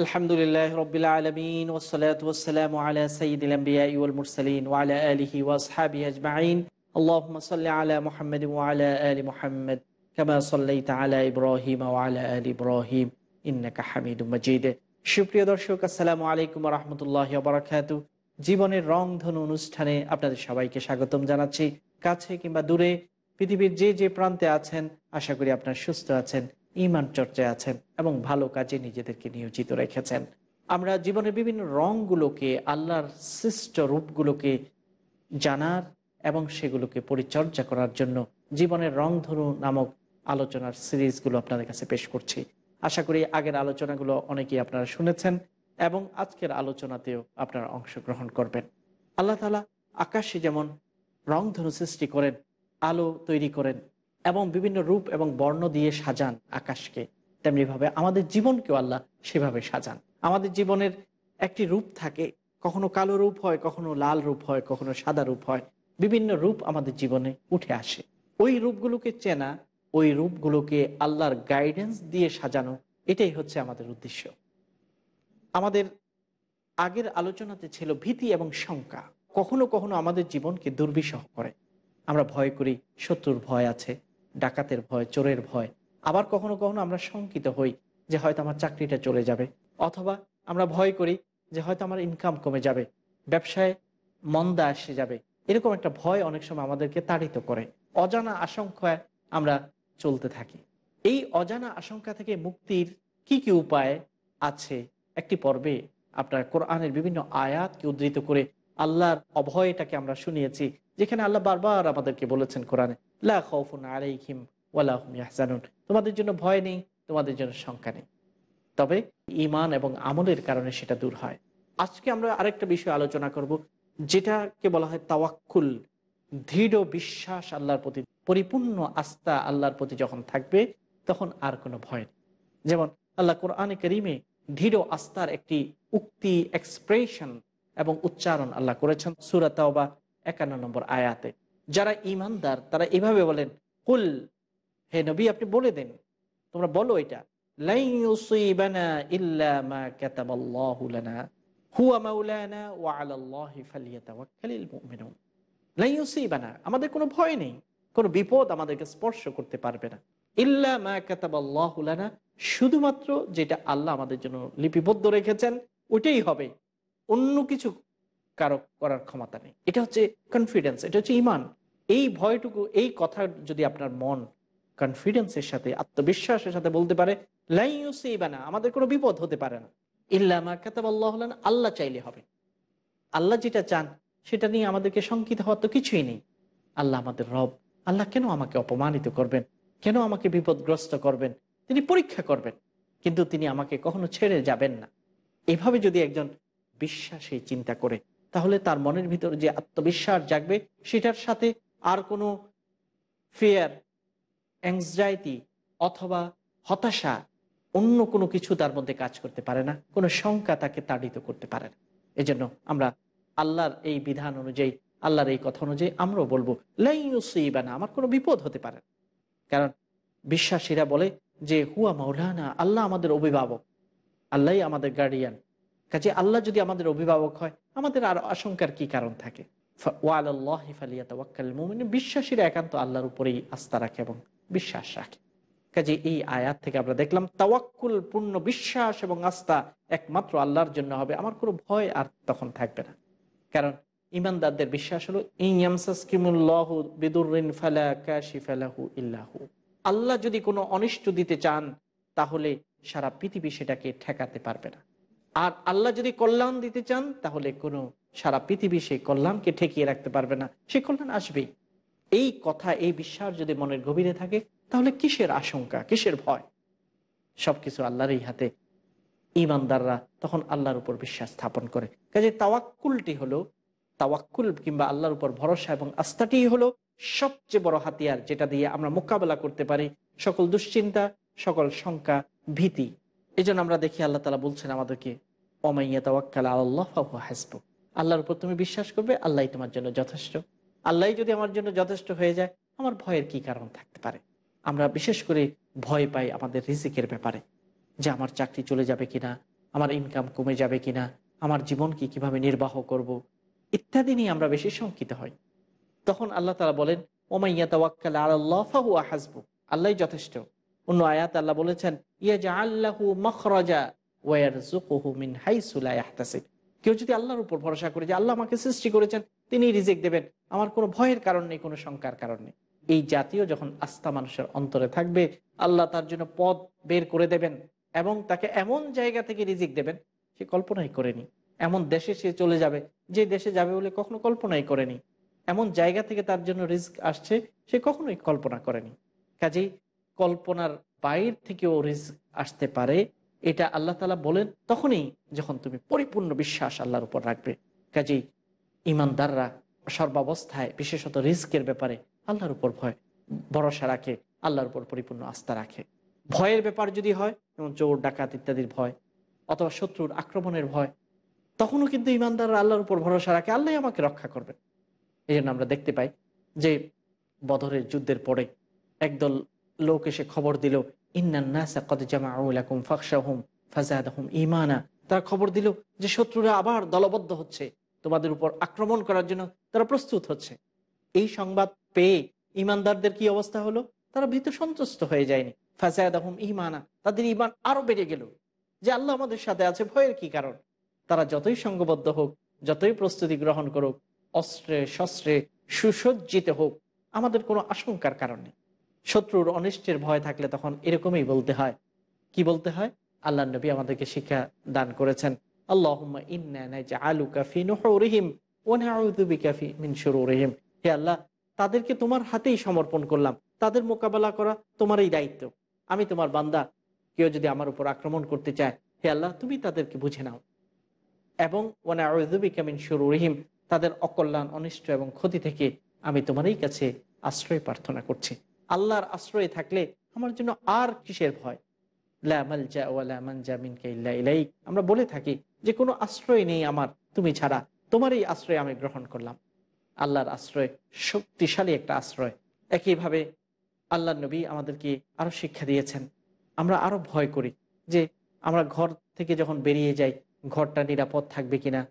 আলহামদুলিল্লাহ রবিল আলমিন ওসলাত ওসালাম আলা সঈদ আম্বিয়াল মুরসালিন ওয়ালা আলহি ওয়াসহাবি আজমাইন اللهم صل على محمد وعلى آل محمد كما صليت على إبراهيم وعلى آل إبراهيم إنك حميد مجيد সুপ্রিয় দর্শক আসসালামু আলাইকুম রহমতুল্লাহ বারাকাত জীবনের রং ধনু অনুষ্ঠানে আপনাদের সবাইকে স্বাগতম জানাচ্ছি কাছে কিংবা দূরে পৃথিবীর যে যে প্রান্তে আছেন আশা করি আপনার সুস্থ আছেন ইমান চর্চায় আছেন এবং ভালো কাজে নিজেদেরকে নিয়োজিত রেখেছেন। আমরা জীবনের বিভিন্ন রঙগুলোকে আল্লাহর সৃষ্ট রূপগুলোকে জানার এবং সেগুলোকে পরিচর্যা করার জন্য জীবনের রং রংধনু নামক আলোচনার সিরিজগুলো আপনাদের কাছে পেশ করছি। আশা করি আগের আলোচনাগুলো অনেকেই আপনারা শুনেছেন এবং আজকের আলোচনাতেও আপনারা অংশগ্রহণ করবেন। আল্লাহ তালা আকাশে যেমন রংধনু সৃষ্টি করেন, আলো তৈরি করেন এবং বিভিন্ন রূপ এবং বর্ণ দিয়ে সাজান আকাশকে। তেমনিভাবে আমাদের জীবনকেও আল্লাহ সেভাবে সাজান। আমাদের জীবনের একটি রূপ থাকে, কখনো কালো রূপ হয়, কখনো লাল রূপ হয়, কখনো সাদা রূপ হয়, বিভিন্ন রূপ আমাদের জীবনে উঠে আসে। ওই রূপগুলোকে চেনা, ওই রূপগুলোকে আল্লাহর গাইডেন্স দিয়ে সাজানো, এটাই হচ্ছে আমাদের উদ্দেশ্য। আমাদের আগের আলোচনাতে ছিল ভীতি এবং শঙ্কা। কখনো কখনো আমাদের জীবনকে দুর্বিষহ করে। আমরা ভয় করি, শত্রুর ভয় আছে ডাকাতের ভয়, চোরের ভয়। আবার কখনো কখনো আমরা শঙ্কিত হই যে হয়তো আমার চাকরিটা চলে যাবে। অথবা আমরা ভয় করি যে হয়তো আমার ইনকাম কমে যাবে, ব্যবসায় মন্দা এসে যাবে। এরকম একটা ভয় অনেক সময় আমাদেরকে তাড়িত করে। অজানা আশঙ্কায় আমরা চলতে থাকি। এই অজানা আশঙ্কা থেকে মুক্তির কি কি উপায় আছে? একটি পর্বে আপনার কোরআনের বিভিন্ন আয়াতকে উদ্ধৃত করে আল্লাহর অভয়টাকে আমরা শুনিয়েছি, যেখানে আল্লাহ বারবার আমাদেরকে বলেছেন কোরআনে তোমাদের জন্য ভয় নেই, তোমাদের জন্য শঙ্কা নেই। তবে ইমান এবং আমলের কারণে সেটা দূর হয়। আজকে আমরা আরেকটা বিষয় আলোচনা করব, যেটাকে বলা হয় তাওয়াক্কুল। দৃঢ় বিশ্বাস আল্লাহর প্রতি, পরিপূর্ণ আস্থা আল্লাহর প্রতি যখন থাকবে, তখন আর কোনো ভয় নেই। যেমন আল্লাহ কোরআনে করিমে দৃঢ় আস্থার একটি উক্তি এক্সপ্রেশন এবং উচ্চারণ আল্লাহ করেছেন সুরাতাও বা একান্ন নম্বর আয়াতে। যারা ইমানদার, তারা এভাবে বলেন, কুল, হে নবী, আপনি বলে দেন। তোমরা বলো এটা। আমাদের কোনো ভয় নেই। কোনো বিপদ আমাদেরকে স্পর্শ করতে পারবে না। ইল্লা মা কাতাবাল্লাহুলানা শুধুমাত্র যেটা আল্লাহ আমাদের জন্য লিপিবদ্ধ রেখেছেন, ওইটাই হবে। অন্য কিছু কারও করার ক্ষমতা নেই। এটা হচ্ছে কনফিডেন্স এটা হচ্ছে ইমান। এই ভয়টুকু, এই কথা যদি আপনার মন কনফিডেন্সের সাথে, আত্মবিশ্বাসের সাথে বলতে পারে লাইবানা আমাদের কোনো বিপদ হতে পারে না। ইল্লামা কাতাব আল্লাহ হলেন আল্লাহ চাইলে হবে। আল্লাহ যেটা চান, সেটা নিয়ে আমাদেরকে শঙ্কিত হওয়ার তো কিছুই নেই। আল্লাহ আমাদের রব। আল্লাহ কেন আমাকে অপমানিত করবেন? কেন আমাকে বিপদগ্রস্ত করবেন? তিনি পরীক্ষা করবেন, কিন্তু তিনি আমাকে কখনো ছেড়ে যাবেন না। এভাবে যদি একজন বিশ্বাসী চিন্তা করে, তাহলে তার মনের ভিতর যে আত্মবিশ্বাস জাগবে, সেটার সাথে আর কোনো ফেয়ার অ্যাংজাইটি অথবা হতাশা অন্য কোনো কিছু তার মধ্যে কাজ করতে পারে না, কোনো শঙ্কা তাকে তাড়িত করতে পারে না। এজন্য আমরা আল্লাহর এই বিধান অনুযায়ী, আল্লাহর এই কথা অনুযায়ী আমরাও বলব লাইবা না আমার কোনো বিপদ হতে পারে কারণ বিশ্বাসীরা বলে যে, হুয়া মাওলানা, আল্লাহ আমাদের অভিভাবক আল্লাহ আমাদের গার্ডিয়ান কাজে আল্লাহ যদি আমাদের অভিভাবক হয়, আমাদের আর আশঙ্কার কি কারণ থাকে? বিশ্বাসীরা একান্ত আল্লাহর উপরেই আস্থা রাখে এবং বিশ্বাস রাখে। কাজে এই আয়াত থেকে আমরা দেখলাম, তাওয়াক্কুল পূর্ণ বিশ্বাস এবং আস্থা একমাত্র আল্লাহর জন্য হবে, আমার কোনো ভয় আর তখন থাকবে না। কারণ ইমানদারদের বিশ্বাস হলো ইল্লাহু আল্লাহ যদি কোনো অনিষ্ট দিতে চান, তাহলে সারা পৃথিবী সেটাকে ঠেকাতে পারবে না। আর আল্লাহ যদি কল্যাণ দিতে চান, তাহলে কোনো সারা পৃথিবী সেই কল্যাণকে ঠেকিয়ে রাখতে পারবে না। সে কল্যাণ আসবেই। এই কথা, এই বিশ্বাস যদি মনের গভীরে থাকে, তাহলে কিসের আশঙ্কা, কিসের ভয়? সবকিছু আল্লাহর এই হাতে। ইমানদাররা তখন আল্লাহর উপর বিশ্বাস স্থাপন করে। কাজে তাওয়াক্কুলটি হলো, তাওয়াক্কুল কিংবা আল্লাহর উপর ভরসা এবং আস্থাটি হলো সবচেয়ে বড় হাতিয়ার, যেটা দিয়ে আমরা মোকাবেলা করতে পারি। সকল দুশ্চিন্তা, সকল শঙ্কা, ভীতি এই আমরা দেখি আল্লাহ তালা বলছেন আমাদেরকে অমাইয়া তাওয়াক্কাল আল্লাহ হাসবু। আল্লাহর উপর তুমি বিশ্বাস করবে আল্লাহ তোমার জন্য যথেষ্ট। আল্লাহ যদি আমার জন্য যথেষ্ট হয়ে যায়, আমার ভয়ের কি কারণ থাকতে পারে? আমরা বিশেষ করে ভয় পাই আমাদের রিজিকের ব্যাপারে, যে আমার চাকরি চলে যাবে কিনা, আমার ইনকাম কমে যাবে কিনা, আমার জীবন কি কীভাবে নির্বাহ করব। ইত্যাদি নিয়ে আমরা বেশি শঙ্কিত হই। তখন আল্লাহ তালা বলেন ওমাইয়া তাওয়াক্কাল আল্লাহ হাসবু। আল্লাহ যথেষ্ট। অন্য আয়াত আল্লাহ বলেছেন কেউ যদি আল্লাহর উপর ভরসা করে যে আল্লাহ আমাকে সৃষ্টি করেছেন, তিনি রিজেক দেবেন। আমার কোনো ভয়ের কারণ নেই, কোনো শঙ্কার কারণ নেই। এই জাতীয় যখন আস্থা মানুষের অন্তরে থাকবে, আল্লাহ তার জন্য পদ বের করে দেবেন এবং তাকে এমন জায়গা থেকে রিজিক দেবেন সে কল্পনাই করেনি। এমন দেশে সে চলে যাবে, যে দেশে যাবে বলে কখনো কল্পনাই করেনি। এমন জায়গা থেকে তার জন্য রিস্ক আসছে, সে কখনোই কল্পনা করেনি। কাজেই কল্পনার বাইর থেকেও রিস্ক আসতে পারে, এটা আল্লাহ তালা বলেন তখনই যখন তুমি পরিপূর্ণ বিশ্বাস আল্লাহর উপর রাখবে। কাজেই ইমানদাররা সর্বাবস্থায়, বিশেষত রিস্কের ব্যাপারে আল্লাহর উপর ভয়, ভরসা রাখে, আল্লাহর উপর পরিপূর্ণ আস্থা রাখে। ভয়ের ব্যাপার যদি হয়, যেমন চোর, ডাকাত ইত্যাদির ভয়, অথবা শত্রুর আক্রমণের ভয়, তখনও কিন্তু ইমানদাররা আল্লাহর উপর ভরসা রাখে আল্লাহ আমাকে রক্ষা করবেন এই আমরা দেখতে পাই যে বদরের যুদ্ধের পরে একদল লোক এসে খবর দিল ইমানা তারা খবর দিল যে শত্রুরা আবার দলবদ্ধ হচ্ছে, তোমাদের উপর আক্রমণ করার জন্য তারা প্রস্তুত হচ্ছে। এই সংবাদ পেয়ে ইমানদারদের কি অবস্থা হলো? তারা ভীত সন্তুষ্ট হয়ে যায়নি। ফাজাদ আহম ইমানা তাদের ইমান আরও বেড়ে গেল। যে আল্লাহ আমাদের সাথে আছে, ভয়ের কি কারণ? তারা যতই সঙ্গবদ্ধ হোক, যতই প্রস্তুতি গ্রহণ করুক, অস্ত্রে, শস্ত্রে সুসজ্জিত হোক, আমাদের কোনো আশঙ্কার কারণ নেই। শত্রুর অনিষ্টের ভয় থাকলে তখন এরকমই বলতে হয়। কি বলতে হয়? আল্লাহ নবী আমাদেরকে শিক্ষা দান করেছেন। হে আল্লাহ, তাদেরকে তোমার হাতেই সমর্পণ করলাম। তাদের মোকাবেলা করা তোমারই দায়িত্ব। আমি তোমার বান্দা। কেউ যদি আমার উপর আক্রমণ করতে চায়, হে আল্লাহ, তুমি তাদেরকে বুঝে নাও। এবং ওনা মিন রহিম তাদের অকল্যাণ, অনিষ্ট এবং ক্ষতি থেকে আমি তোমারই কাছে আশ্রয় প্রার্থনা করছি। আল্লাহর আশ্রয়ে থাকলে আমার জন্য আর কিসের ভয়? আমরা বলে থাকি যে কোনো আশ্রয় নেই আমার, তুমি ছাড়া। তোমার এই আশ্রয় আমি গ্রহণ করলাম। আল্লাহর আশ্রয় শক্তিশালী একটা আশ্রয়। একইভাবে আল্লাহ নবী আমাদেরকে আরও শিক্ষা দিয়েছেন। আমরা আরও ভয় করি যে আমরা ঘর থেকে যখন বেরিয়ে যাই, ঘরটা নিরাপদ থাকবে কিনা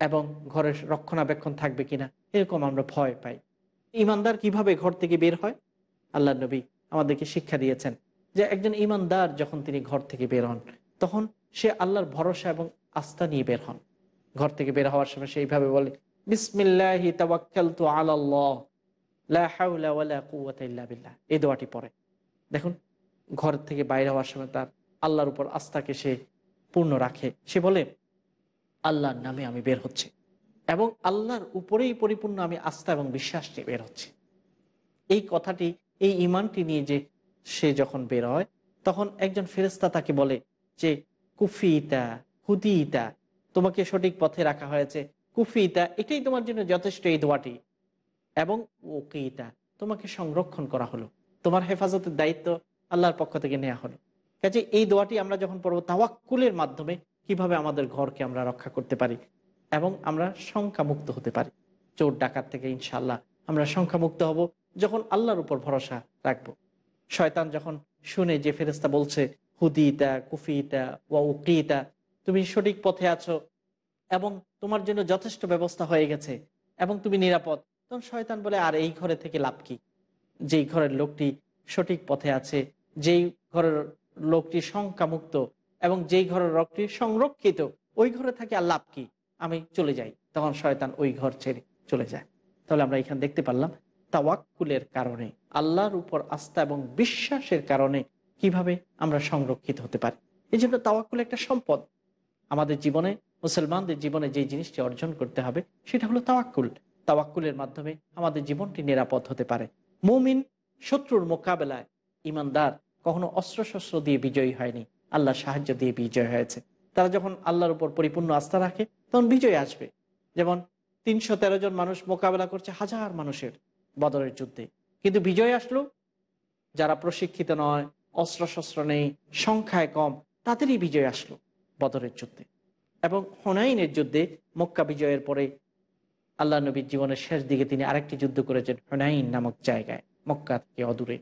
এবং ঘরের রক্ষণাবেক্ষণ থাকবে কিনা, এরকম আমরা ভয় পাই। ইমানদার কীভাবে ঘর থেকে বের হয়? আল্লাহ নবী আমাদেরকে শিক্ষা দিয়েছেন যে একজন ইমানদার যখন তিনি ঘর থেকে বের হন, তখন সে আল্লাহর ভরসা এবং আস্থা নিয়ে বের হন। ঘর থেকে বের হওয়ার সময় সেইভাবে বলে, বিসমিল্লাহি তাওয়াক্কালতু আলাল্লাহ, লা দোয়াটি পড়ে। দেখুন, ঘর থেকে বাইরে হওয়ার সময় তার আল্লাহর উপর আস্থাকে সে পূর্ণ রাখে। সে বলে, আল্লাহর নামে আমি বের হচ্ছে এবং আল্লাহর উপরেই পরিপূর্ণ আমি আস্থা এবং বিশ্বাস নিয়ে বের হচ্ছে। এই কথাটি এই ইমানটি নিয়ে যে সে যখন বের হয়, তখন একজন ফেরেস্তা তাকে বলে যে, কুফিতা, হুদিতা, তোমাকে সঠিক পথে রাখা হয়েছে। কুফিতা, এটাই তোমার জন্য যথেষ্ট এই দোয়াটি। এবং ওকেইতা তোমাকে সংরক্ষণ করা হলো। তোমার হেফাজতের দায়িত্ব আল্লাহর পক্ষ থেকে নেওয়া হলো। কাজে এই দোয়াটি আমরা যখন পড়ব, তাওয়াক্কুলের মাধ্যমে কীভাবে আমাদের ঘরকে আমরা রক্ষা করতে পারি এবং আমরা সংখ্যা মুক্ত হতে পারি। চোর, ডাকাত থেকে ইনশাল্লাহ আমরা সংখ্যা মুক্ত হব। যখন আল্লাহর উপর ভরসা রাখব, শয়তান যখন শুনে যে ফেরেস্তা বলছে হুদিতা কুফিতা ওয়া উকিতা তুমি সঠিক পথে আছো এবং তোমার জন্য যথেষ্ট ব্যবস্থা হয়ে গেছে এবং তুমি নিরাপদ, তখন শয়তান বলে, আর এই ঘরে থেকে লাভ কি? যেই ঘরের লোকটি সঠিক পথে আছে, যেই ঘরের লোকটি সংখ্যামুক্ত এবং যেই ঘরের লোকটি সংরক্ষিত, ওই ঘরে থাকে আর লাভ কি? আমি চলে যাই। তখন শয়তান ওই ঘর ছেড়ে চলে যায়। তাহলে আমরা এখানে দেখতে পারলাম তাওয়াক্কুলের কারণে, আল্লাহর উপর আস্থা এবং বিশ্বাসের কারণে কীভাবে আমরা সংরক্ষিত হতে পারি। এই জন্য তাওয়াক্কুল একটা সম্পদ। আমাদের জীবনে, মুসলমানদের জীবনে যে জিনিসটি অর্জন করতে হবে, সেটা হলো তাওয়াক্কুল। তাওয়াক্কুলের মাধ্যমে আমাদের জীবনটি নিরাপদ হতে পারে। মুমিন শত্রুর মোকাবেলায় ইমানদার কখনো অস্ত্রশস্ত্র দিয়ে বিজয়ী হয়নি, আল্লাহর সাহায্য দিয়ে বিজয় হয়েছে। তারা যখন আল্লাহর উপর পরিপূর্ণ আস্থা রাখে, তখন বিজয় আসবে। যেমন তিনশো তেরো জন মানুষ মোকাবেলা করছে হাজার মানুষের। বদরের যুদ্ধে। কিন্তু বিজয় আসলো, যারা প্রশিক্ষিত নয়, অস্ত্রশস্ত্র নেই, সংখ্যায় কম, তাদেরই বিজয় আসলো বদরের যুদ্ধে। এবং হোনাইনের যুদ্ধে মক্কা বিজয়ের পরে আল্লাহ নবীর জীবনের শেষ দিকে তিনি আরেকটি যুদ্ধ করেছেন, হোনাইন নামক জায়গায়, মক্কা থেকে অদূরে।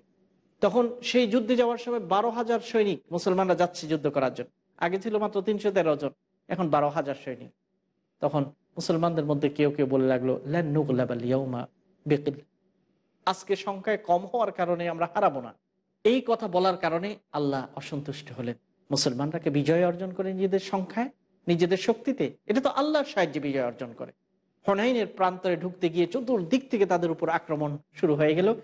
তখন সেই যুদ্ধে যাওয়ার সময় বারো হাজার সৈনিক, মুসলমানরা যাচ্ছে যুদ্ধ করার জন্য। আগে ছিল মাত্র তিনশো তেরো জন, এখন বারো হাজার সৈনিক। তখন মুসলমানদের মধ্যে কেউ কেউ বলে লাগল ল্যান্নুকলাবালিয়াউমা বেকিল আজকে সংখ্যায় কম হওয়ার কারণে আমরা হারাবো না। এই কথা বলার কারণে আল্লাহ অসন্তুষ্ট হলেন। মুসলমানরাকে বিজয় অর্জন করে নিজেদের সংখ্যায়, নিজেদের শক্তিতে। এটা তো আল্লাহর সাহায্যে বিজয় অর্জন করে। হনাইনের প্রান্তরে ঢুকতে গিয়ে চতুর্দিক থেকে তাদের উপর আক্রমণ শুরু হয়ে গেল।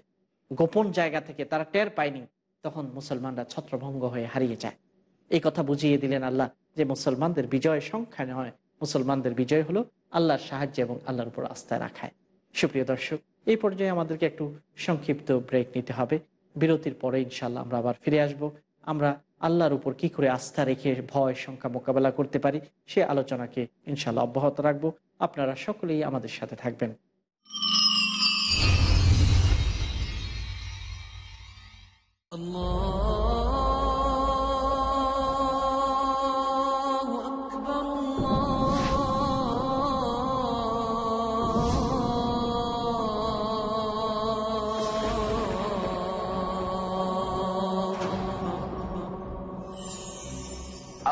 গোপন জায়গা থেকে তারা টের পায়নি। তখন মুসলমানরা ছত্রভঙ্গ হয়ে হারিয়ে যায়। এই কথা বুঝিয়ে দিলেন আল্লাহ যে মুসলমানদের বিজয় সংখ্যা নয়। মুসলমানদের বিজয় হলো আল্লাহর সাহায্য এবং আল্লাহর উপর আস্থা রাখায়। সুপ্রিয় দর্শক এই পর্যায়ে আমাদেরকে একটু সংক্ষিপ্ত ব্রেক নিতে হবে। বিরতির পরে ইনশাল্লাহ আমরা আবার ফিরে আসব। আমরা আল্লাহর উপর কি করে আস্থা রেখে ভয় সংখ্যা মোকাবেলা করতে পারি, সে আলোচনাকে ইনশাল্লাহ অব্যাহত রাখব। আপনারা সকলেই আমাদের সাথে থাকবেন।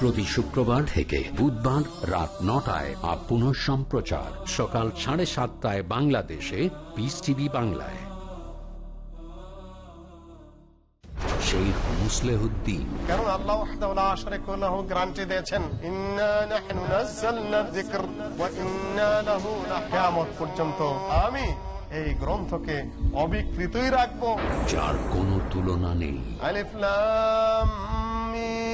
প্রতি শুক্রবার থেকে বুধবার রাত নটায় আর পুনঃ সম্প্রচার সকাল সাড়ে সাতটায় বাংলাদেশে পিস টিভি বাংলায়। শেখ মুসলেহুদ্দিন। কারণ আল্লাহ ওয়াহদাহু লা লাহু গ্যারান্টি দিয়েছেন। ইন্না নাহনু নাযালনা যিকর ওয়া ইন্না লাহু কিয়ামত পর্যন্ত আমি এই গ্রন্থকে অবিকৃতই রাখব। যার কোনো তুলনা নেই। আলিফ লাম মিম।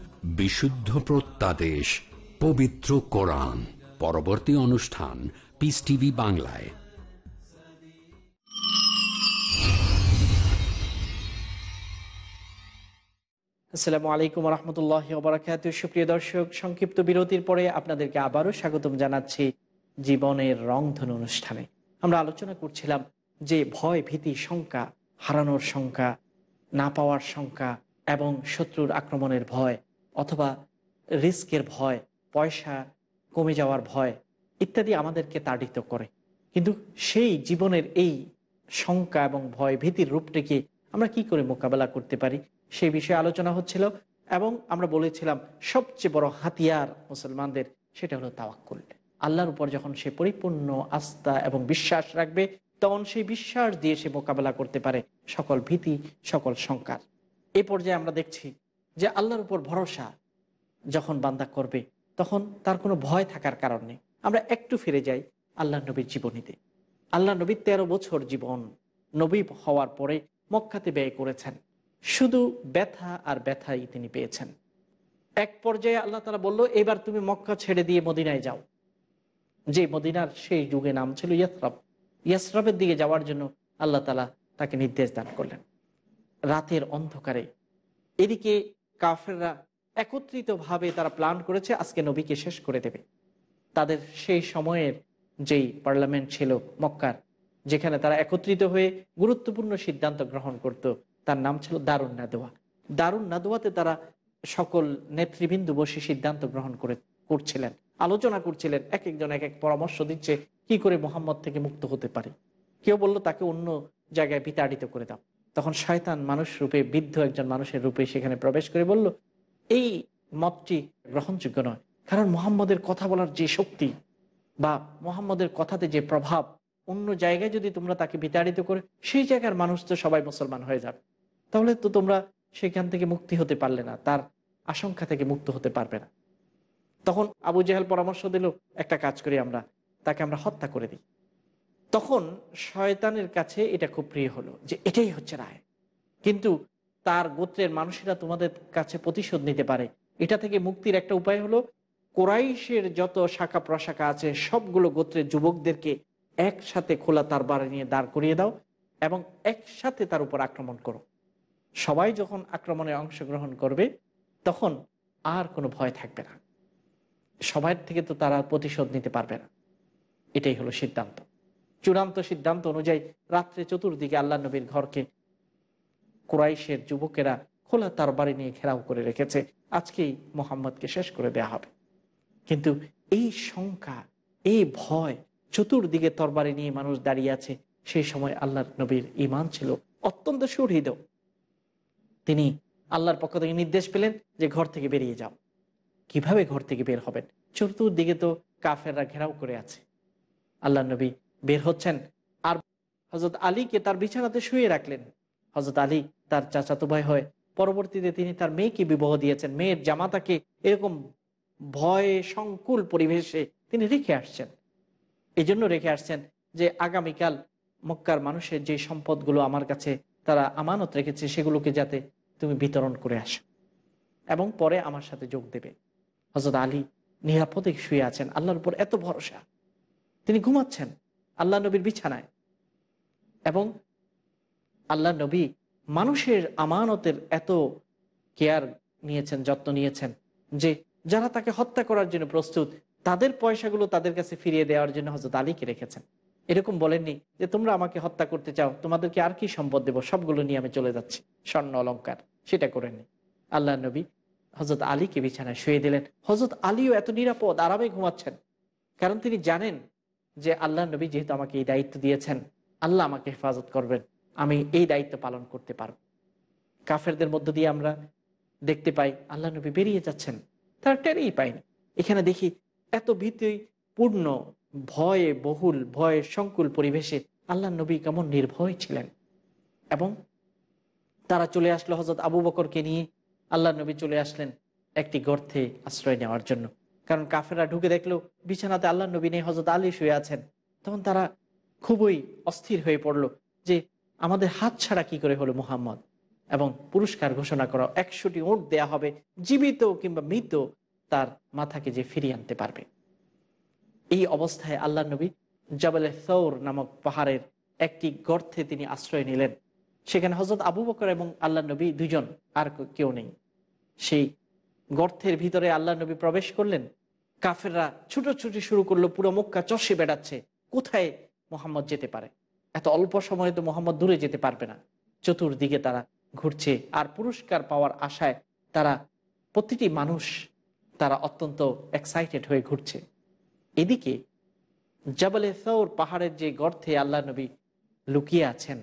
বিশুদ্ধ প্রত্যাদেশ, পবিত্র কোরআন। পরবর্তী অনুষ্ঠান পিস টিভি বাংলায়। আসসালামু আলাইকুম রহমতুল্লাহ ওবরাকাত। সুপ্রিয় দর্শক, সংক্ষিপ্ত বিরতির পরে আপনাদেরকে আবারও স্বাগতম জানাচ্ছি জীবনের রংধনু অনুষ্ঠানে। আমরা আলোচনা করছিলাম যে ভয়, ভীতি, শঙ্কা, হারানোর শঙ্কা, না পাওয়ার শঙ্কা এবং শত্রুর আক্রমণের ভয় অথবা রিস্কের ভয়, পয়সা কমে যাওয়ার ভয় ইত্যাদি আমাদেরকে তাড়িত করে। কিন্তু সেই জীবনের এই শঙ্কা এবং ভয় ভীতির রূপটিকে আমরা কি করে মোকাবেলা করতে পারি? সেই বিষয়ে আলোচনা হচ্ছিল এবং আমরা বলেছিলাম, সবচেয়ে বড় হাতিয়ার মুসলমানদের সেটা হলো তাওয়াক্কুল। আল্লাহর উপর যখন সে পরিপূর্ণ আস্থা এবং বিশ্বাস রাখবে, তখন সেই বিশ্বাস দিয়ে সে মোকাবেলা করতে পারে সকল ভীতি, সকল শঙ্কার। এ পর্যায়ে আমরা দেখছি যে আল্লাহর উপর ভরসা যখন বান্দা করবে, তখন তার কোনো ভয় থাকার কারণ নেই। আমরা একটু ফিরে যাই আল্লাহ নবীর জীবনীতে। আল্লাহ নবী তেরো বছর জীবন নবী হওয়ার পরে মক্কাতে ব্যয় করেছেন। শুধু ব্যথা আর ব্যথাই তিনি পেয়েছেন। এক পর্যায়ে আল্লাহ তারা বলল, এবার তুমি মক্কা ছেড়ে দিয়ে মদিনায় যাও। যে মদিনার সেই যুগে নাম ছিল ইয়াসরাব। ইয়াসরাবের দিকে যাওয়ার জন্য আল্লাহ তালা তাকে নির্দেশ দান করলেন। রাতের অন্ধকারে এদিকে কাফেররা একত্রিতভাবে তারা প্ল্যান করেছে, আজকে নবীকে শেষ করে দেবে। তাদের সেই সময়ের যেই পার্লামেন্ট ছিল মক্কার, যেখানে তারা একত্রিত হয়ে গুরুত্বপূর্ণ সিদ্ধান্ত গ্রহণ করত, তার নাম ছিল দারুণ নাদোয়া দারুণ নাদোয়াতে তারা সকল নেতৃবৃন্দু বসে সিদ্ধান্ত গ্রহণ করে, করছিলেন, আলোচনা করছিলেন এক একজন এক এক পরামর্শ দিচ্ছে, কি করে মোহাম্মদ থেকে মুক্ত হতে পারে। কেউ বলল, তাকে অন্য জায়গায় বিতাড়িত করে দাও। তখন শয়তান মানুষ রূপে, বৃদ্ধ একজন মানুষের রূপে সেখানে প্রবেশ করে বলল, এই মতটি গ্রহণযোগ্য নয়। কারণ মোহাম্মদের কথা বলার যে শক্তি বা মোহাম্মদের কথাতে যে প্রভাব, অন্য জায়গায় যদি তোমরা তাকে বিতাড়িত করে, সেই জায়গার মানুষ তো সবাই মুসলমান হয়ে যাবে। তাহলে তো তোমরা সেখান থেকে মুক্তি হতে পারলে না, তার আশঙ্কা থেকে মুক্ত হতে পারবে না। তখন আবু জেহেল পরামর্শ দিল, একটা কাজ করি আমরা, তাকে আমরা হত্যা করে দিই। তখন শয়তানের কাছে এটা খুব প্রিয় হলো, যে এটাই হচ্ছে রায়। কিন্তু তার গোত্রের মানুষেরা তোমাদের কাছে প্রতিশোধ নিতে পারে। এটা থেকে মুক্তির একটা উপায় হলো, কোরাইশের যত শাখা প্রশাখা আছে, সবগুলো গোত্রের যুবকদেরকে একসাথে খোলা তার বাড়ি নিয়ে দাঁড় করিয়ে দাও এবং একসাথে তার উপর আক্রমণ করো। সবাই যখন আক্রমণে অংশগ্রহণ করবে, তখন আর কোনো ভয় থাকবে না। সবার থেকে তো তারা প্রতিশোধ নিতে পারবে না। এটাই হলো সিদ্ধান্ত। চূড়ান্ত সিদ্ধান্ত অনুযায়ী রাত্রে চতুর্দিকে আল্লাহ নবীর ঘরকে কুরাইশের যুবকেরা খোলা তার বাড়ি নিয়ে ঘেরাও করে রেখেছে। আজকেই মোহাম্মদকে শেষ করে দেয়া হবে। কিন্তু এই শঙ্কা, এই ভয় চতুর্দিকে তরবারি নিয়ে মানুষ দাঁড়িয়ে আছে, সেই সময় আল্লাহর নবীর ইমান ছিল অত্যন্ত সুহৃদ। তিনি আল্লাহর পক্ষ থেকে নির্দেশ পেলেন যে ঘর থেকে বেরিয়ে যাও। কীভাবে ঘর থেকে বের হবেন? চতুর্দিকে তো কাফেররা ঘেরাও করে আছে। আল্লাহ নবী বের হচ্ছেন। আর হজরত আলীকে তার বিছানাতে শুয়ে রাখলেন। হজরত আলী তার চাচাতো ভাই হয়। পরবর্তীতে তিনি তার মেয়েকে বিবাহ দিয়েছেন। মেয়ের জামাতাকে এরকম ভয়ে, সংকুল পরিবেশে তিনি রেখে আসছেন। এই জন্য রেখে আসছেন যে আগামীকাল মক্কার মানুষের যে সম্পদগুলো আমার কাছে তারা আমানত রেখেছে, সেগুলোকে যাতে তুমি বিতরণ করে আসো এবং পরে আমার সাথে যোগ দেবে। হজরত আলী নিরাপদে শুয়ে আছেন। আল্লাহর উপর এত ভরসা। তিনি ঘুমাচ্ছেন। আল্লাহ নবীর বিছানায়। এবং আল্লাহ নবী মানুষের আমানতের এত কেয়ার নিয়েছেন, যত্ন নিয়েছেন যে যারা তাকে হত্যা করার জন্য প্রস্তুত, তাদের পয়সাগুলো তাদের কাছে ফিরিয়ে দেওয়ার জন্য হজরত আলীকে রেখেছেন। এরকম বলেননি যে, তোমরা আমাকে হত্যা করতে চাও, তোমাদেরকে আর কি সম্পদ দেবো? সবগুলো নিয়ে আমি চলে যাচ্ছি। স্বর্ণ অলঙ্কার, সেটা করেননি আল্লাহ নবী হজরত আলীকে বিছানায় শুয়ে দিলেন। হজরত আলীও এত নিরাপদ, আরামে ঘুমাচ্ছেন। কারণ তিনি জানেন যে আল্লাহ নবী যেহেতু আমাকে এই দায়িত্ব দিয়েছেন, আল্লাহ আমাকে হেফাজত করবেন। আমি এই দায়িত্ব পালন করতে পারব। কাফেরদের মধ্য দিয়ে আমরা দেখতে পাই আল্লাহ নবী বেরিয়ে যাচ্ছেন। তারা টেরেই পায়নি এখানে দেখি এত ভীতিপূর্ণ ভয়ে, বহুল ভয়ে, সংকুল পরিবেশে আল্লাহ নবী কেমন নির্ভয় ছিলেন। এবং তারা চলে আসলো হজরত আবু বকরকে নিয়ে। আল্লাহ নবী চলে আসলেন একটি গর্থে আশ্রয় নেওয়ার জন্য। কারণ কাফেরা ঢুকে দেখল বিছানাতে আল্লাহ নবী নেই হজরত আলী শুয়ে আছেন। তখন তারা খুবই অস্থির হয়ে পড়ল যে আমাদের হাত ছাড়া কি করে হলো মুহাম্মদ? এবং পুরস্কার ঘোষণা করা, একশোটি ওট দেয়া হবে, জীবিত কিংবা মৃত তার মাথাকে যে ফিরিয়ে আনতে পারবে। এই অবস্থায় আল্লাহ নবী জবালে সৌর নামক পাহাড়ের একটি গর্থে তিনি আশ্রয় নিলেন। সেখানে হজরত আবু বকর এবং আল্লাহ নবী দুজন, আর কেউ নেই। সেই গর্তের ভিতরে আল্লাহ নবী প্রবেশ করলেন কাফেররা ছুটোছুটি শুরু করল, পুরো মক্কা চষে বেড়াচ্ছে। কোথায় মোহাম্মদ যেতে পারে? এত অল্প সময়ে তো মোহাম্মদ দূরে যেতে পারবে না। চতুর্দিকে তারা ঘুরছে আর পুরস্কার পাওয়ার আশায় তারা প্রতিটি মানুষ, তারা অত্যন্ত এক্সাইটেড হয়ে ঘুরছে। এদিকে জাবালে সৌর পাহাড়ের যে গর্তে আল্লাহ নবী লুকিয়ে আছেন,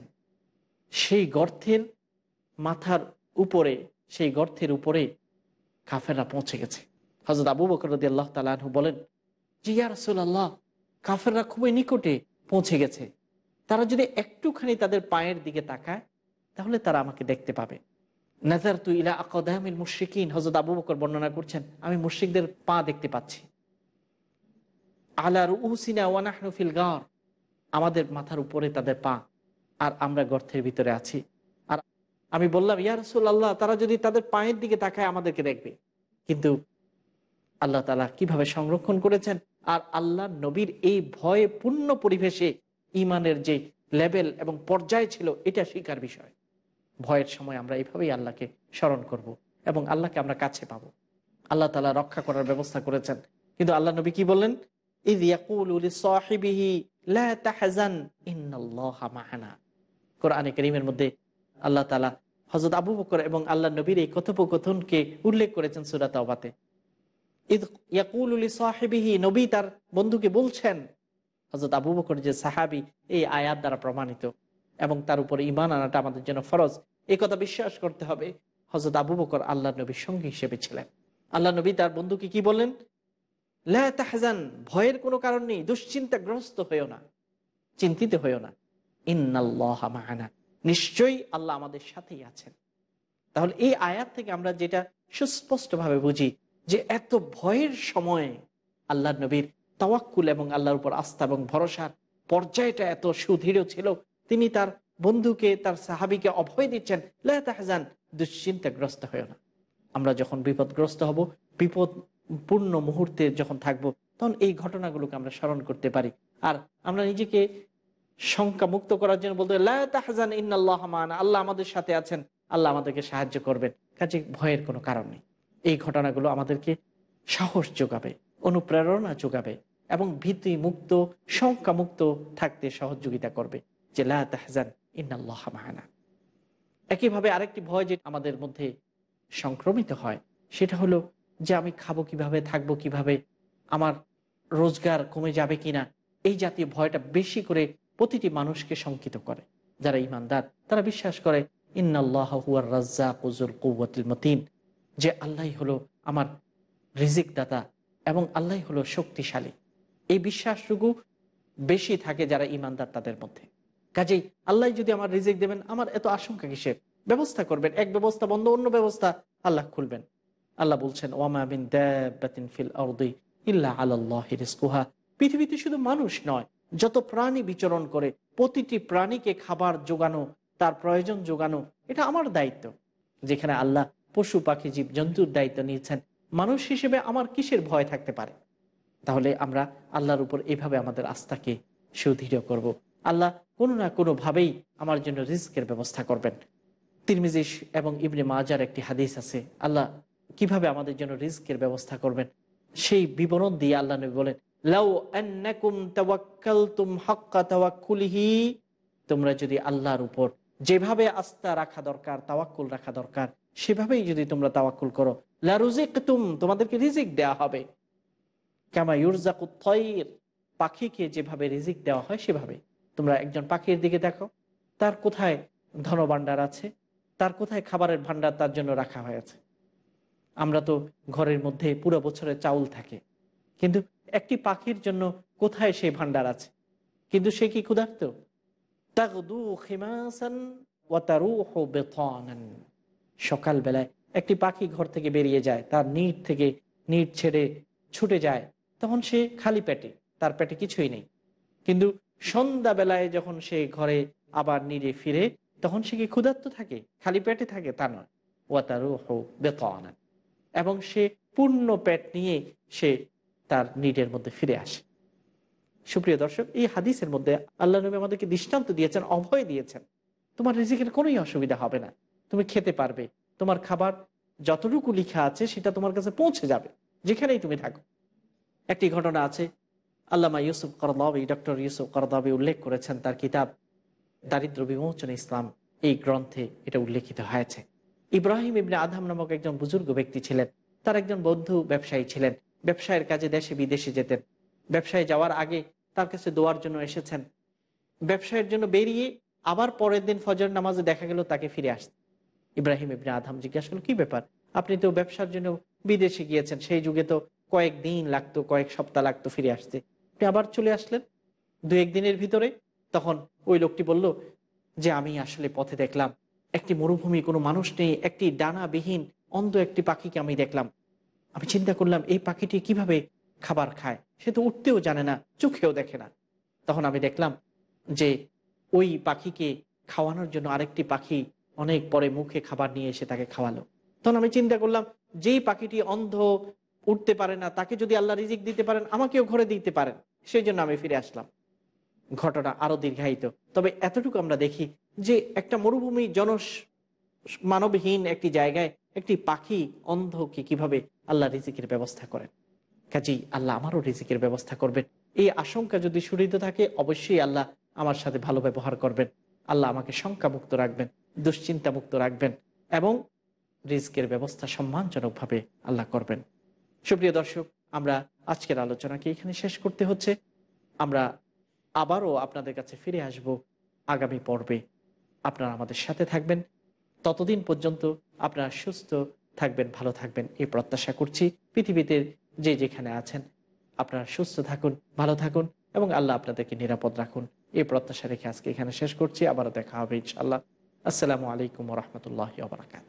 সেই গর্তের মাথার উপরে, সেই গর্তের উপরে কাফেররা পৌঁছে গেছে। হজরত আবু বকর রদি আল্লাহ তালু বলেন, জি ইয়ারসুল আল্লাহ কাফেররা খুবই নিকটে পৌঁছে গেছে। তারা যদি একটুখানি তাদের পায়ের দিকে তাকায়, তাহলে তারা আমাকে দেখতে পাবে। নাজার তু ইলা আকদামিল মুশ্রিকিন হজরত আবু বকর বর্ণনা করছেন, আমি মুশ্রিকদের পা দেখতে পাচ্ছি। আলার উহসিনা ওয়ানাহনুফিল গার, আমাদের মাথার উপরে তাদের পা, আর আমরা গর্তের ভিতরে আছি। আর আমি বললাম, ইয়া রসুল আল্লাহ তারা যদি তাদের পায়ের দিকে তাকায় আমাদেরকে দেখবে। কিন্তু আল্লাহ তালা কীভাবে সংরক্ষণ করেছেন? আর আল্লাহ নবীর এই ভয়ে পূর্ণ পরিবেশে ইমানের যে লেভেল এবং পর্যায় ছিল, এটা শিকার বিষয়। ভয়ের সময় আমরা এইভাবেই আল্লাহকে স্মরণ করব এবং আল্লাহকে আমরা কাছে পাব। আল্লাহ তালা রক্ষা করার ব্যবস্থা করেছেন। কিন্তু আল্লাহ নবী কি বললেন? মধ্যে আল্লাহ তালা হযরত আবু বকর এবং আল্লাহ নবীর এই কথোপকথনকে উল্লেখ করেছেন সূরা তাওবাতে। নবী তার বন্ধুকে বলছেন, হযরত আবু বকর যে সাহাবী, এই আয়াত দ্বারা প্রমাণিত এবং তার ঈমান আনাটা আমাদের জন্য ফরজ। কথা বিশ্বাস করতে হবে, হযরত আবু বকর আল্লাহ নবীর সঙ্গী হিসেবে ছিলেন। আল্লাহ নবী তার বন্ধুকে কি বললেন? লা তাহজান, ভয়ের কোনো কারণ নেই, দুশ্চিন্তাগ্রস্ত হয়েও না, চিন্তিত হয়েও না। ইন্নাল্লাহ নিশ্চয়ই আল্লাহ আমাদের সাথেই আছেন। তাহলে এই আয়াত থেকে আমরা যেটা সুস্পষ্টভাবে বুঝি যে এত ভয়ের সময়ে আল্লাহ নবীর তাওয়াক্কুল এবং আল্লাহর উপর আস্থা এবং ভরসার পর্যায়টা এত সুদৃঢ় ছিল, তিনি তার বন্ধুকে, তার সাহাবিকে অভয় দিচ্ছেন, লা দুশ্চিন্তাগ্রস্ত হয়েও না। আমরা যখন বিপদগ্রস্ত হব বিপদ পূর্ণ মুহূর্তে যখন থাকব, তখন এই ঘটনাগুলোকে আমরা স্মরণ করতে পারি। আর আমরা নিজেকে শঙ্কা মুক্ত করার জন্য বলতে তাহজান, ইন্নাল্লাহ মান আল্লাহ আমাদের সাথে আছেন, আল্লাহ আমাদেরকে সাহায্য করবেন। কাজে ভয়ের কোনো কারণ নেই। এই ঘটনাগুলো আমাদেরকে সাহস যোগাবে, অনুপ্রেরণা যোগাবে এবং ভীতি মুক্ত শঙ্কা মুক্ত থাকতে সহযোগিতা করবে যে লা ইন্নাল্লাহ মাহানা একইভাবে আরেকটি ভয় যে আমাদের মধ্যে সংক্রমিত হয়, সেটা হলো যে আমি খাব কীভাবে, থাকব কীভাবে, আমার রোজগার কমে যাবে কিনা, এই জাতীয় ভয়টা বেশি করে প্রতিটি মানুষকে শঙ্কিত করে। যারা ইমানদার, তারা বিশ্বাস করে, ইন্নাল্লাহ হুয়ার রাজ্জাকুজুল কৌয়াতিল মতিন। যে আল্লাহ হলো আমার রিজিক দাতা এবং আল্লাহ হলো শক্তিশালী। এই বিশ্বাসটুকু বেশি থাকে যারা ইমানদার তাদের মধ্যে। কাজেই আল্লাহ যদি আমার রিজিক দেবেন, আমার এত আশঙ্কা কিসের? ব্যবস্থা করবেন, এক ব্যবস্থা বন্ধ, অন্য ব্যবস্থা আল্লাহ খুলবেন। আল্লাহ বলছেন রিজকুহা। পৃথিবীতে শুধু মানুষ নয়, যত প্রাণী বিচরণ করে, প্রতিটি প্রাণীকে খাবার যোগানো, তার প্রয়োজন যোগানো, এটা আমার দায়িত্ব। যেখানে আল্লাহ পশু পাখি জীব জন্তুর দায়িত্ব নিয়েছেন। মানুষ হিসেবে আমার কিসের ভয় থাকতে পারে? তাহলে আমরা আল্লাহর উপর এভাবে আমাদের আস্থাকে সুদৃঢ় করব। আল্লাহ কোনো না কোনোভাবেই আমার জন্য রিস্কের ব্যবস্থা করবেন। তিরমিজি এবং ইবনে মাজার একটি হাদিস আছে, আল্লাহ কীভাবে আমাদের জন্য রিস্কের ব্যবস্থা করবেন? সেই বিবরণ দিয়ে আল্লাহ নবী বলেন তোমরা যদি আল্লাহর উপর যেভাবে আস্থা রাখা দরকার, তাওয়াক্কুল রাখা দরকার সেভাবেই যদি তোমরা তাওয়াক্কুল করো, লা রুজিকতুম তোমাদেরকে রিজিক দেয়া হবে। কামা ইউরজাকুত তয়র পাখিকে যেভাবে রিজিক দেওয়া হয় সেভাবে। তোমরা একজন পাখির দিকে দেখো, তার কোথায় ধনভাণ্ডার আছে, তার কোথায় খাবারের ভান্ডার তার জন্য রাখা হয়েছে আমরা তো ঘরের মধ্যে পুরো বছরে চাউল থাকে, কিন্তু একটি পাখির জন্য কোথায় সেই ভান্ডার আছে? কিন্তু সে কি ক্ষুধার্ত? সকালবেলায় একটি পাখি ঘর থেকে বেরিয়ে যায়, তার নিট থেকে নিট ছেড়ে ছুটে যায়। তখন সে খালি পেটে, তার পেটে কিছুই নেই। কিন্তু সন্ধ্যাবেলায় যখন সে ঘরে আবার নিরে ফিরে, তখন সে কি ক্ষুধার্ত থাকে? খালি পেটে থাকে? তা নয়। ওয়াতারু হো বেতন। এবং সে পূর্ণ পেট নিয়ে সে তার নিটের মধ্যে ফিরে আসে। সুপ্রিয় দর্শক, এই হাদিসের মধ্যে আল্লাহ নবী আমাদেরকে দৃষ্টান্ত দিয়েছেন, অভয় দিয়েছেন। তোমার রিজিকের কোনোই অসুবিধা হবে না। তুমি খেতে পারবে। তোমার খাবার যতটুকু লিখা আছে সেটা তোমার কাছে পৌঁছে যাবে। যেখানেই তুমি থাকো। একটি ঘটনা আছে। আল্লামা Yusuf Qaradawi, doctor Yusuf Qaradawi উল্লেখ করেছেন তার কিতাব দারিদ্র বিমোচন ইসলাম। এই গ্রন্থে এটা উল্লেখিত হয়েছে। ইব্রাহিম ইবনে আধাম নামক একজন বুজুর্গ ব্যক্তি ছিলেন। তার একজন বৌদ্ধ ব্যবসায়ী ছিলেন। ব্যবসায়ের কাজে দেশে বিদেশে যেতেন। ব্যবসায় যাওয়ার আগে তার কাছে দোয়ার জন্য এসেছেন। ব্যবসায়ের জন্য বেরিয়ে আবার পরের দিন ফজর নামাজে দেখা গেল তাকে ফিরে আসতে। ইব্রাহিম ইবনে আধাম জিজ্ঞাসা করল, কি ব্যাপার? আপনি তো ব্যবসার জন্য বিদেশে গিয়েছেন, সেই যুগে তো কয়েক দিন লাগতো, কয়েক সপ্তাহ লাগতো ফিরে আসতে। আপনি আবার চলে আসলেন দু একদিনের ভিতরে? তখন ওই লোকটি বলল, যে আমি আসলে পথে দেখলাম, একটি মরুভূমি, কোনো মানুষ নেই, একটি ডানাবিহীন, অন্ধ একটি পাখিকে আমি দেখলাম। আমি চিন্তা করলাম, এই পাখিটি কীভাবে খাবার খায়? সে তো উঠতেও জানে না, চোখেও দেখে না। তখন আমি দেখলাম যে ওই পাখিকে খাওয়ানোর জন্য আরেকটি পাখি অনেক পরে মুখে খাবার নিয়ে এসে তাকে খাওয়ালো। তখন আমি চিন্তা করলাম, যেই পাখিটি অন্ধ উঠতে পারে না, তাকে যদি আল্লাহ রিজিক দিতে পারেন, আমাকেও ঘরে দিতে পারেন। সেই জন্য আমি ফিরে আসলাম। ঘটনা আরও দীর্ঘায়িত। তবে এতটুকু আমরা দেখি যে একটা মরুভূমি জন মানবহীন একটি জায়গায় একটি পাখি অন্ধকে কীভাবে আল্লাহ রিজিকের ব্যবস্থা করেন। কাজেই আল্লাহ আমারও রিজিকের ব্যবস্থা করবেন। এই আশঙ্কা যদি সুরিত থাকে, অবশ্যই আল্লাহ আমার সাথে ভালো ব্যবহার করবেন। আল্লাহ আমাকে শঙ্কা মুক্ত রাখবেন। দুশ্চিন্তা মুক্ত রাখবেন এবং রিস্কের ব্যবস্থা সম্মানজনকভাবে আল্লাহ করবেন। সুপ্রিয় দর্শক, আমরা আজকের আলোচনাকে এখানে শেষ করতে হচ্ছে। আমরা আবারও আপনাদের কাছে ফিরে আসব আগামী পর্বে। আপনারা আমাদের সাথে থাকবেন। ততদিন পর্যন্ত আপনারা সুস্থ থাকবেন, ভালো থাকবেন এই প্রত্যাশা করছি। পৃথিবীতে যে যেখানে আছেন, আপনারা সুস্থ থাকুন, ভালো থাকুন এবং আল্লাহ আপনাদেরকে নিরাপদ রাখুন। এই প্রত্যাশা রেখে আজকে এখানে শেষ করছি। আবারও দেখা হবে ইনশাল্লাহ আসসালামু আলাইকুম রহমতুল্লাহ বারাকাত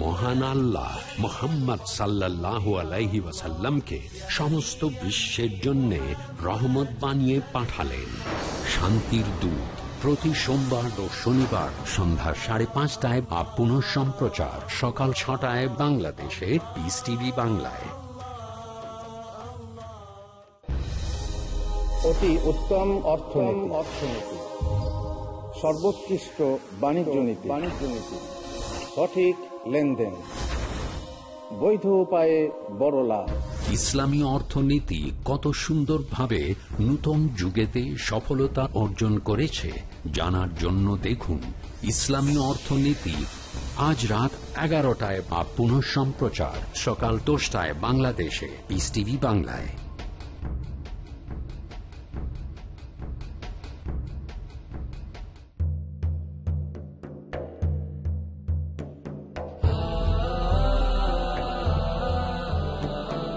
মহান আল্লাহ মোহাম্মদ সাল্লাহ আলাইহি ওয়াসাল্লামকে সমস্ত বিশ্বের জন্য রহমত বানিয়ে পাঠালেন। শান্তির দূত প্রতি সোমবার ও শনিবার সন্ধ্যা সাড়ে পাঁচটায় বা পুনঃ সম্প্রচার সকাল ছটায় বাংলাদেশে পিস টিভি বাংলায়। অতি উত্তম অর্থনীতি অর্থনীতি। সর্বোৎকৃষ্ট বাণিজ্য নীতি। বাণিজ্য নীতি। সঠিক লেনদেন। বৈধ উপায়ে বড় লাভ। ইসলামী অর্থনীতি কত সুন্দরভাবে নূতন যুগেতে সফলতা অর্জন করেছে, জানার জন্য দেখুন ইসলামী অর্থনীতি। আজ রাত এগারোটায় বা পুনঃ সম্প্রচার সকাল দশটায় বাংলাদেশে। পিস টিভি বাংলায়।